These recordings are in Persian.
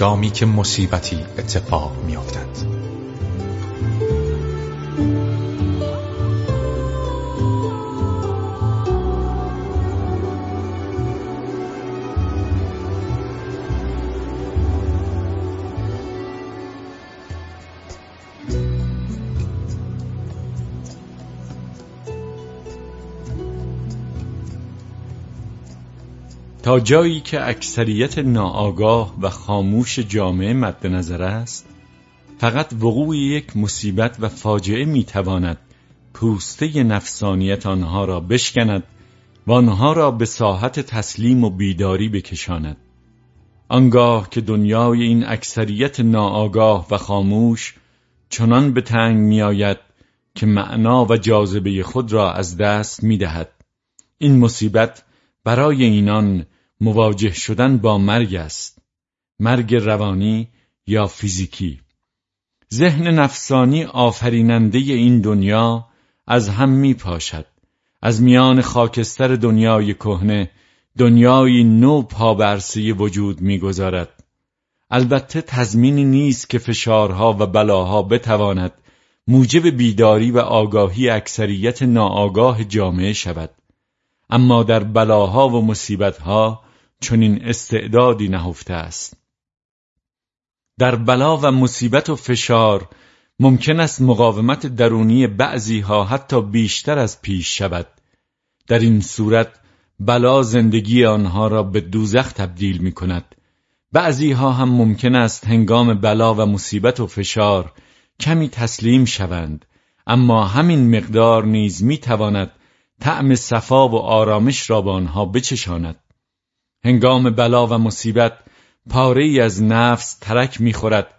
هنگامی که مصیبتی اتفاق میافتد. جایی که اکثریت ناآگاه و خاموش جامعه مد نظر است فقط وقوع یک مصیبت و فاجعه می‌تواند پوسته نفسانیت آنها را بشکند و آنها را به ساحت تسلیم و بیداری بکشاند. آنگاه که دنیای این اکثریت ناآگاه و خاموش چنان به تنگ میآید که معنا و جاذبه خود را از دست می‌دهد. این مصیبت برای اینان مواجه شدن با مرگ است. مرگ روانی یا فیزیکی. ذهن نفسانی آفریننده این دنیا از هم می پاشد. از میان خاکستر دنیای کهنه دنیای نو پابرسی وجود می‌گذارد البته تضمینی نیست که فشارها و بلاها بتواند موجب بیداری و آگاهی اکثریت ناآگاه جامعه شود. اما در بلاها و مصیبتها چنین استعدادی نهفته است. در بلا و مصیبت و فشار ممکن است مقاومت درونی بعضی ها حتی بیشتر از پیش شود. در این صورت بلا زندگی آنها را به دوزخ تبدیل می کند. بعضی ها هم ممکن است هنگام بلا و مصیبت و فشار کمی تسلیم شوند اما همین مقدار نیز می تواند طعم صفا و آرامش را به آنها بچشاند. هنگام بلا و مصیبت پاره ای از نفس ترک می‌خورد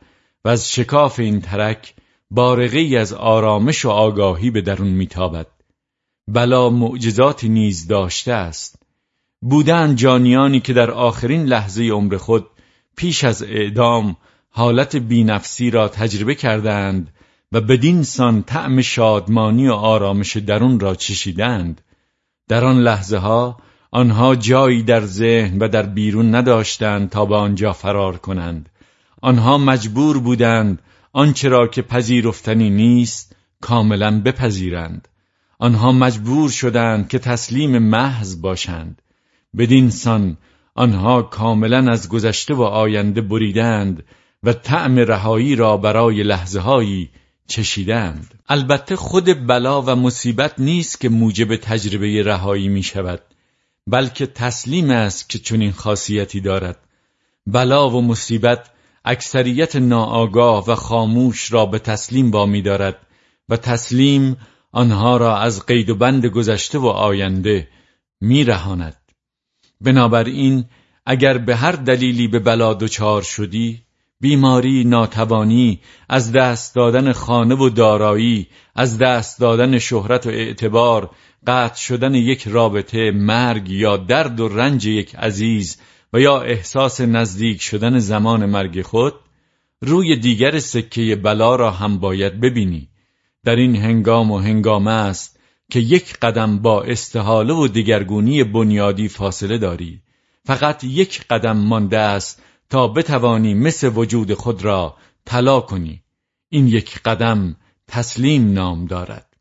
و از شکاف این ترک بارقه ای از آرامش و آگاهی به درون میتابد. بلا معجزاتی نیز داشته است. بودن جانیانی که در آخرین لحظه عمر خود پیش از اعدام حالت بینفسی را تجربه کردند و بدین سان طعم شادمانی و آرامش درون را چشیدند در آن لحظه ها آنها جایی در ذهن و در بیرون نداشتند تا به آنجا فرار کنند. آنها مجبور بودند آنچه را که پذیرفتنی نیست کاملا بپذیرند. آنها مجبور شدند که تسلیم محض باشند. بدین سان آنها کاملا از گذشته و آینده بریدند و طعم رهایی را برای لحظه هایی چشیدند. البته خود بلا و مصیبت نیست که موجب تجربه رهایی می شود بلکه تسلیم است که چنین خاصیتی دارد. بلا و مصیبت اکثریت ناآگاه و خاموش را به تسلیم وامی دارد و تسلیم آنها را از قید و بند گذشته و آینده میرهاند. بنابراین اگر به هر دلیلی به بلا دچار شدی بیماری، ناتوانی، از دست دادن خانه و دارایی، از دست دادن شهرت و اعتبار، قطع شدن یک رابطه، مرگ یا درد و رنج یک عزیز و یا احساس نزدیک شدن زمان مرگ خود روی دیگر سکه بلا را هم باید ببینی. در این هنگام و هنگامه است که یک قدم با استحاله و دگرگونی بنیادی فاصله داری. فقط یک قدم مانده است تا بتوانی مثل وجود خود را طلا کنی. این یک قدم تسلیم نام دارد.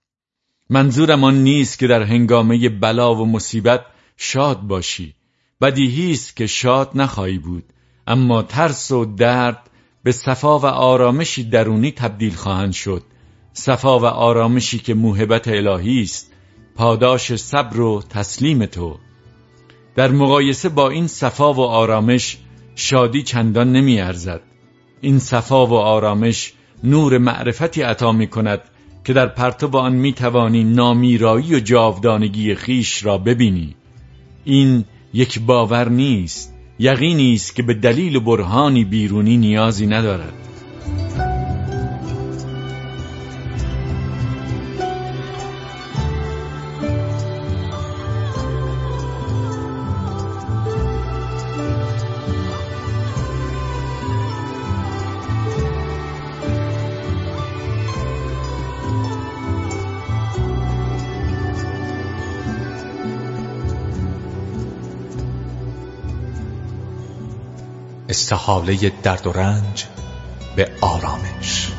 منظورم آن نیست که در هنگامه بلا و مصیبت شاد باشی. بدیهی است که شاد نخواهی بود. اما ترس و درد به صفا و آرامشی درونی تبدیل خواهند شد. صفا و آرامشی که موهبت الهی است. پاداش صبر و تسلیم تو. در مقایسه با این صفا و آرامش شادی چندان نمی ارزد. این صفا و آرامش نور معرفتی عطا می کند که در پرتو آن می توانی نامیرایی و جاودانگی خیش را ببینی این یک باور نیست یقینی است که به دلیل برهانی بیرونی نیازی ندارد استحاله درد و رنج به آرامش.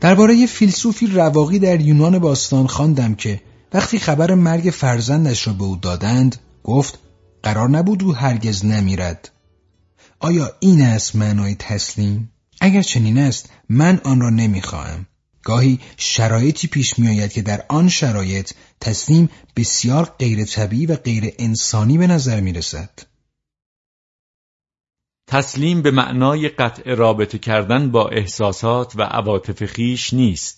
درباره فیلسوفی رواقی در یونان باستان خواندم که وقتی خبر مرگ فرزندش را به او دادند گفت قرار نبود او هرگز نمیرد. آیا این است معنای تسلیم؟ اگر چنین است من آن را نمی‌خواهم. گاهی شرایطی پیش میآید که در آن شرایط تسلیم بسیار غیر طبیعی و غیر انسانی به نظر می رسد. تسلیم به معنای قطع رابطه کردن با احساسات و عواطف خیش نیست.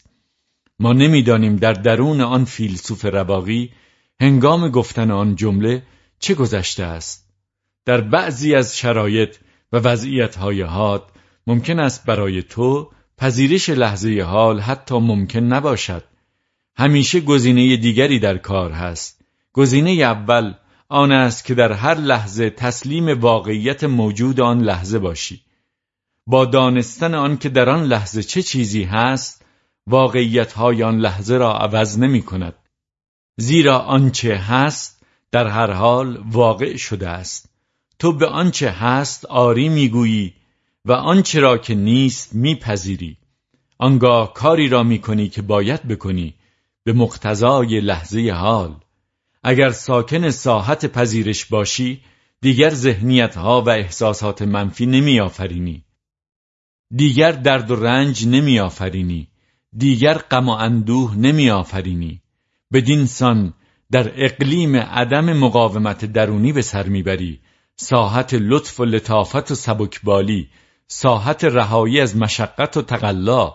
ما نمی‌دانیم در درون آن فیلسوف رواقی هنگام گفتن آن جمله چه گذشته است. در بعضی از شرایط و وضعیتهای حاد ممکن است برای تو پذیرش لحظه حال حتی ممکن نباشد. همیشه گزینه دیگری در کار هست. گزینه اول آن است که در هر لحظه تسلیم واقعیت موجود آن لحظه باشی. با دانستن آن که در آن لحظه چه چیزی هست واقعیت های آن لحظه را عوض نمی کند زیرا آنچه هست در هر حال واقع شده است تو به آنچه هست آری می‌گویی و آنچه را که نیست میپذیری آنگاه کاری را می‌کنی که باید بکنی به مقتضای لحظه حال اگر ساکن ساحت پذیرش باشی دیگر ذهنیت ها و احساسات منفی نمی آفرینی. دیگر درد و رنج نمی آفرینی. دیگر غم و اندوه نمی آفرینی. بدین سان در اقلیم عدم مقاومت درونی به سر می‌بری ساحت لطف و لطافت و سبکبالی ساحت رهایی از مشقت و تقلا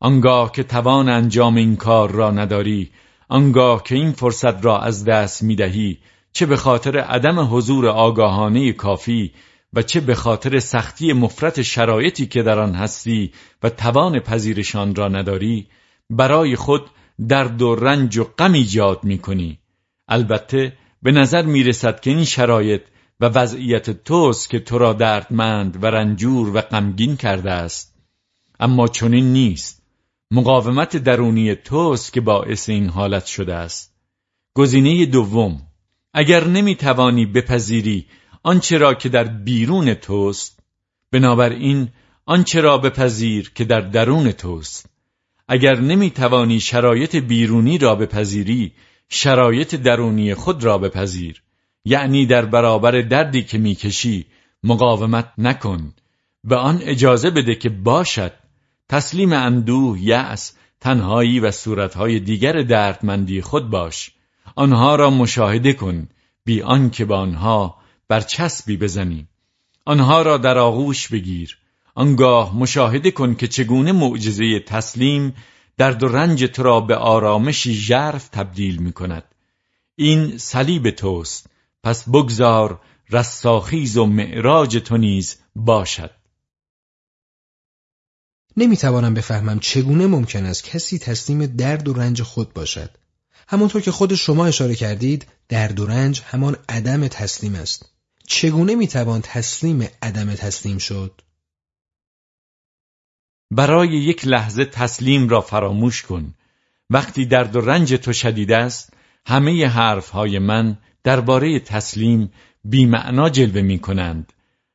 آنگاه که توان انجام این کار را نداری آنگاه که این فرصت را از دست می دهی چه به خاطر عدم حضور آگاهانه کافی و چه به خاطر سختی مفرت شرایطی که در آن هستی و توان پذیرشان را نداری برای خود درد و رنج و غم ایجاد می کنی البته به نظر می رسد که این شرایط و وضعیت توست که تو را دردمند و رنجور و غمگین کرده است. اما چنین نیست. مقاومت درونی توست که باعث این حالت شده است. گزینه دوم. اگر نمی توانی بپذیری آنچه را که در بیرون توست بنابراین آنچه را بپذیر که در درون توست. اگر نمی توانی شرایط بیرونی را بپذیری شرایط درونی خود را بپذیر. یعنی در برابر دردی که می‌کشی مقاومت نکن. به آن اجازه بده که باشد. تسلیم اندوه، یأس، تنهایی و صورتهای دیگر دردمندی خود باش. آنها را مشاهده کن. بی آنکه به آنها برچسبی بزنی آنها را در آغوش بگیر. آنگاه مشاهده کن که چگونه معجزه تسلیم درد و رنج تو را به آرامشی ژرف تبدیل می کند. این صلیب توست. پس بگذار رستاخیز و معراج تو نیز باشد. نمی‌توانم بفهمم چگونه ممکن است کسی تسلیم درد و رنج خود باشد. همانطور که خود شما اشاره کردید، درد و رنج همان عدم تسلیم است. چگونه می‌توان تسلیم عدم تسلیم شد؟ برای یک لحظه تسلیم را فراموش کن. وقتی درد و رنج تو شدید است، همه حرفهای من درباره تسلیم بیمعنا جلوه می کنند.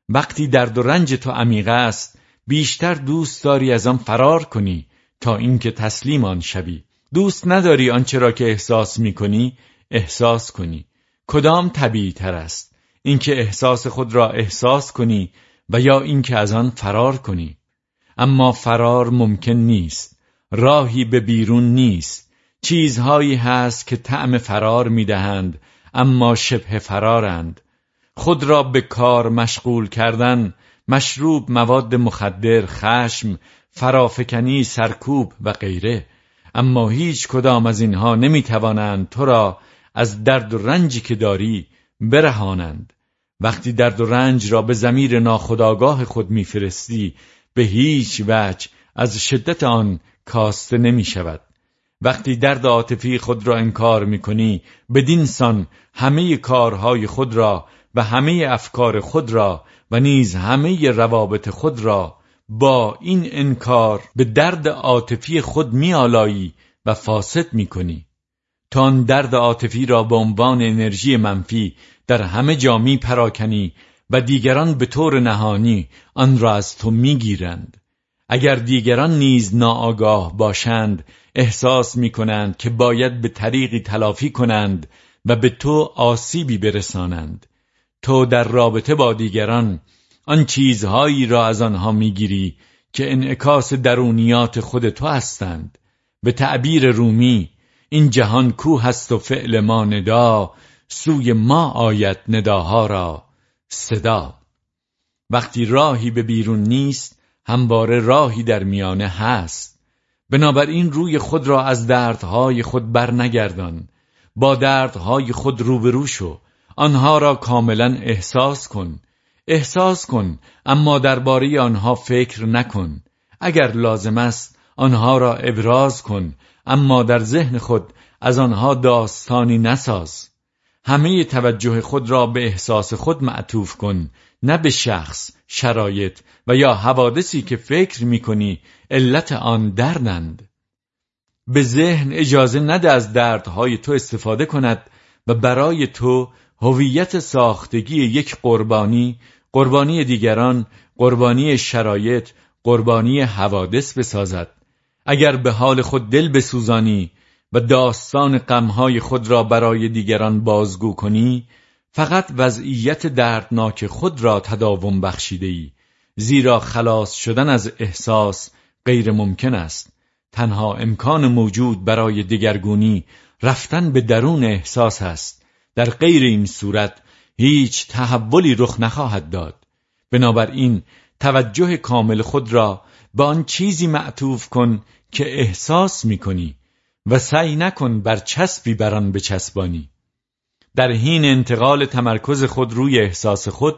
وقتی درد و رنج تو عمیق است، بیشتر دوست داری از آن فرار کنی تا اینکه تسلیم آن شوی دوست نداری آنچه را که احساس می کنی احساس کنی کدام طبیعی تر است اینکه احساس خود را احساس کنی و یا اینکه از آن فرار کنی. اما فرار ممکن نیست. راهی به بیرون نیست. چیزهایی هست که طعم فرار می‌دهند اما شبه فرارند. خود را به کار مشغول کردن مشروب مواد مخدر خشم فرافکنی سرکوب و غیره. اما هیچ کدام از اینها نمی‌توانند تو را از درد و رنجی که داری برهانند. وقتی درد و رنج را به زمیر ناخداگاه خود میفرستی به هیچ وجه از شدت آن کاسته نمی شود وقتی درد عاطفی خود را انکار می‌کنی بدین سان همه کارهای خود را و همه افکار خود را و نیز همه روابط خود را با این انکار به درد عاطفی خود میآلایی و فاسد می‌کنی. تا آن درد عاطفی را به عنوان انرژی منفی در همه جا می پراکنی و دیگران به طور نهانی آن را از تو می‌گیرند. اگر دیگران نیز ناآگاه باشند احساس می کنند که باید به طریقی تلافی کنند و به تو آسیبی برسانند. تو در رابطه با دیگران آن چیزهایی را از آنها می‌گیری که انعکاس درونیات خود تو هستند. به تعبیر رومی این جهان کو هست و فعل ما ندا سوی ما آید نداها را. صدا. وقتی راهی به بیرون نیست همواره راهی در میانه هست. بنابراین روی خود را از دردهای خود برنگردان. با دردهای خود روبرو شو. آنها را کاملا احساس کن. احساس کن اما درباره آنها فکر نکن. اگر لازم است آنها را ابراز کن اما در ذهن خود از آنها داستانی نساز. همه توجه خود را به احساس خود معطوف کن نه به شخص شرایط و یا حوادثی که فکر می کنی علت آن دردند به ذهن اجازه نده از دردهای تو استفاده کند و برای تو هویت ساختگی یک قربانی قربانی دیگران قربانی شرایط قربانی حوادث بسازد. اگر به حال خود دل بسوزانی و داستان غمهای خود را برای دیگران بازگو کنی فقط وضعیت دردناک خود را تداوم بخشیده ای. زیرا خلاص شدن از احساس غیر ممکن است. تنها امکان موجود برای دگرگونی رفتن به درون احساس است. در غیر این صورت هیچ تحولی رخ نخواهد داد. بنابراین توجه کامل خود را به آن چیزی معطوف کن که احساس می کنی و سعی نکن بر چسبی بر آن بچسبانی. در حین انتقال تمرکز خود روی احساس خود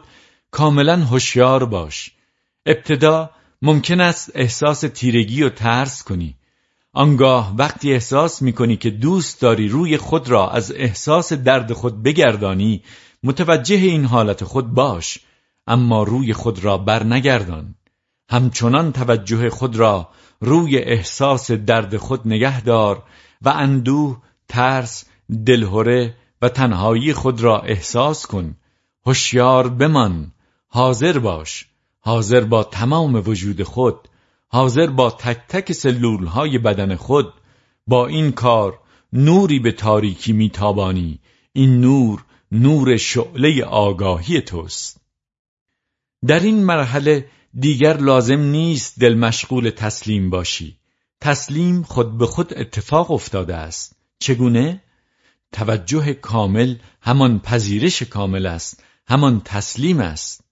کاملا هوشیار باش. ابتدا ممکن است احساس تیرگی و ترس کنی. آنگاه وقتی احساس می کنی که دوست داری روی خود را از احساس درد خود بگردانی متوجه این حالت خود باش اما روی خود را بر نگردان همچنان توجه خود را روی احساس درد خود نگه دار و اندوه، ترس، دلهوره و تنهایی خود را احساس کن. هوشیار بمان. حاضر باش. حاضر با تمام وجود خود. حاضر با تک تک سلول های بدن خود. با این کار نوری به تاریکی میتابانی. این نور نور شعله آگاهی توست. در این مرحله دیگر لازم نیست دل مشغول تسلیم باشی. تسلیم خود به خود اتفاق افتاده است. چگونه؟ توجه کامل همان پذیرش کامل است همان تسلیم است.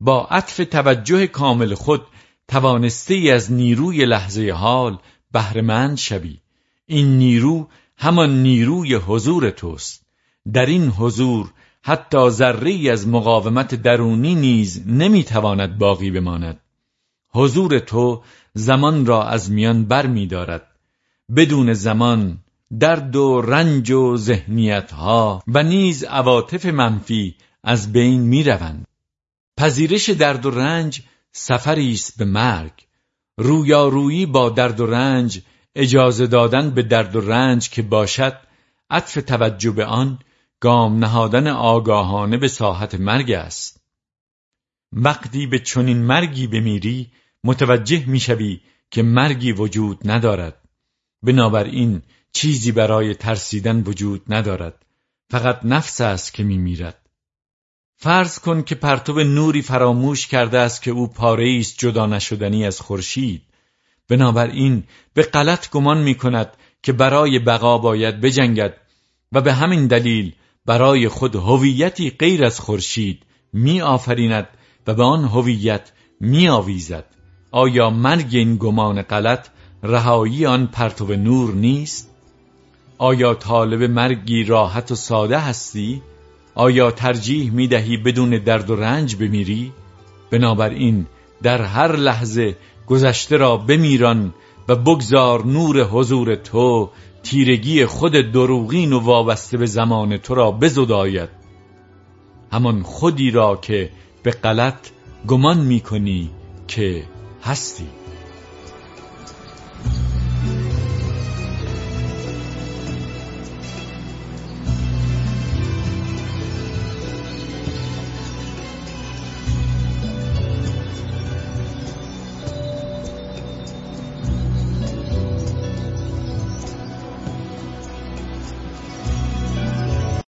با عطف توجه کامل خود توانسته ای از نیروی لحظه حال بهرهمند شوی. این نیرو همان نیروی حضور توست. در این حضور حتی ذره از مقاومت درونی نیز نمی‌تواند باقی بماند حضور تو زمان را از میان بر می دارد. بدون زمان درد و رنج و ذهنیت ها و نیز عواطف منفی از بین می روند. پذیرش درد و رنج سفری است به مرگ رویارویی با درد و رنج اجازه دادن به درد و رنج که باشد عطف توجه به آن گام نهادن آگاهانه به ساحت مرگ است. وقتی به چنین مرگی بمیری متوجه می‌شوی که مرگی وجود ندارد. بنابراین چیزی برای ترسیدن وجود ندارد. فقط نفس است که میمیرد. فرض کن که پرتو نوری فراموش کرده است که او پاره است جدا نشدنی از خورشید. بنابراین به غلط گمان می کند که برای بقا باید بجنگد و به همین دلیل برای خود هویتی غیر از خورشید می آفریند و به آن هویت می آویزد آیا مرگ این گمان غلط رهایی آن پرتو نور نیست؟ آیا طالب مرگی راحت و ساده هستی؟ آیا ترجیح می دهی بدون درد و رنج بمیری؟ بنابراین در هر لحظه گذشته را بمیران و بگذار نور حضور تو تیرگی خود دروغین و وابسته به زمان تو را بزداید. همان خودی را که به غلط گمان می‌کنی که هستی.